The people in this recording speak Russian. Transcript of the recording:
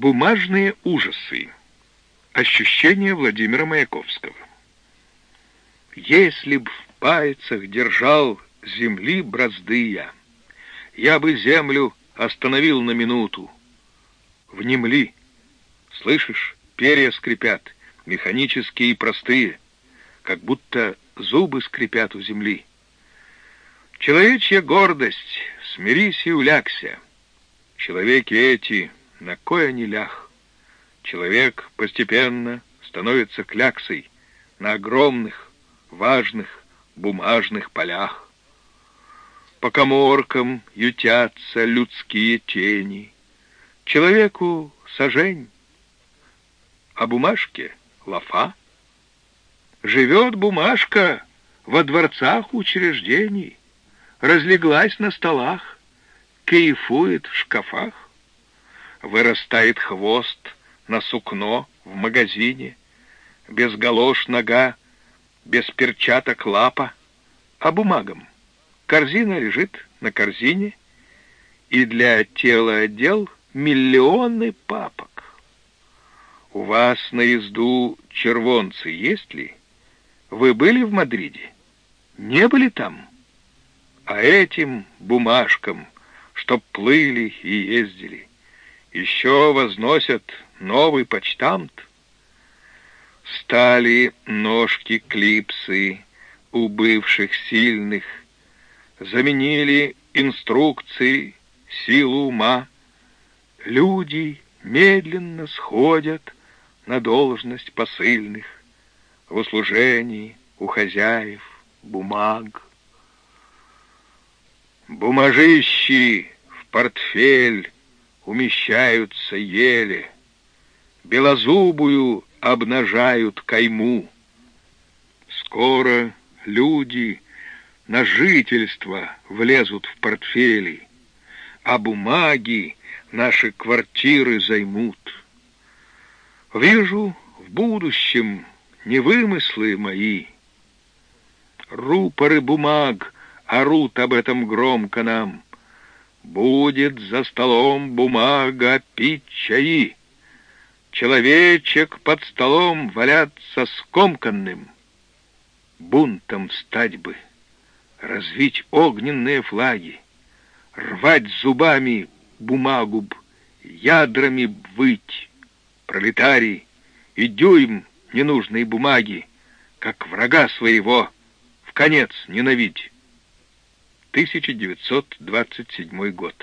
Бумажные ужасы. Ощущения Владимира Маяковского. Если б в пальцах держал земли бразды я, я бы землю остановил на минуту. Внемли. Слышишь, перья скрипят, механические и простые, как будто зубы скрипят у земли. Человечья гордость, смирись и улягся. Человеки эти, на кой они лях? Человек постепенно становится кляксой на огромных, важных, бумажных полях. По коморкам ютятся людские тени. Человеку сажень, а бумажке лафа. Живет бумажка во дворцах учреждений, разлеглась на столах, кайфует в шкафах. Вырастает хвост на сукно в магазине, без галош нога, без перчаток лапа, а бумагам. Корзина лежит на корзине, и для тела отдел миллионы папок. У вас на езду червонцы есть ли? Вы были в Мадриде? Не были там? А этим бумажкам, чтоб плыли и ездили, еще возносят новый почтамт. Стали ножки клипсы у бывших сильных, заменили инструкции, силу ума. Люди медленно сходят на должность посыльных в услужении у хозяев бумаг. Бумажищи в портфель умещаются еле, белозубую обнажают кайму. Скоро люди на жительство влезут в портфели, а бумаги наши квартиры займут. Вижу в будущем не вымыслы мои. Рупоры бумаг орут об этом громко нам. Будет за столом бумага пить чаи. Человечек под столом валяться скомканным. Бунтом стать бы — развить огненные флаги, рвать зубами бумагу б, ядрами б выть, пролетарий и дюйм ненужной бумаги, как врага своего, в конец ненавидь. 1927 год.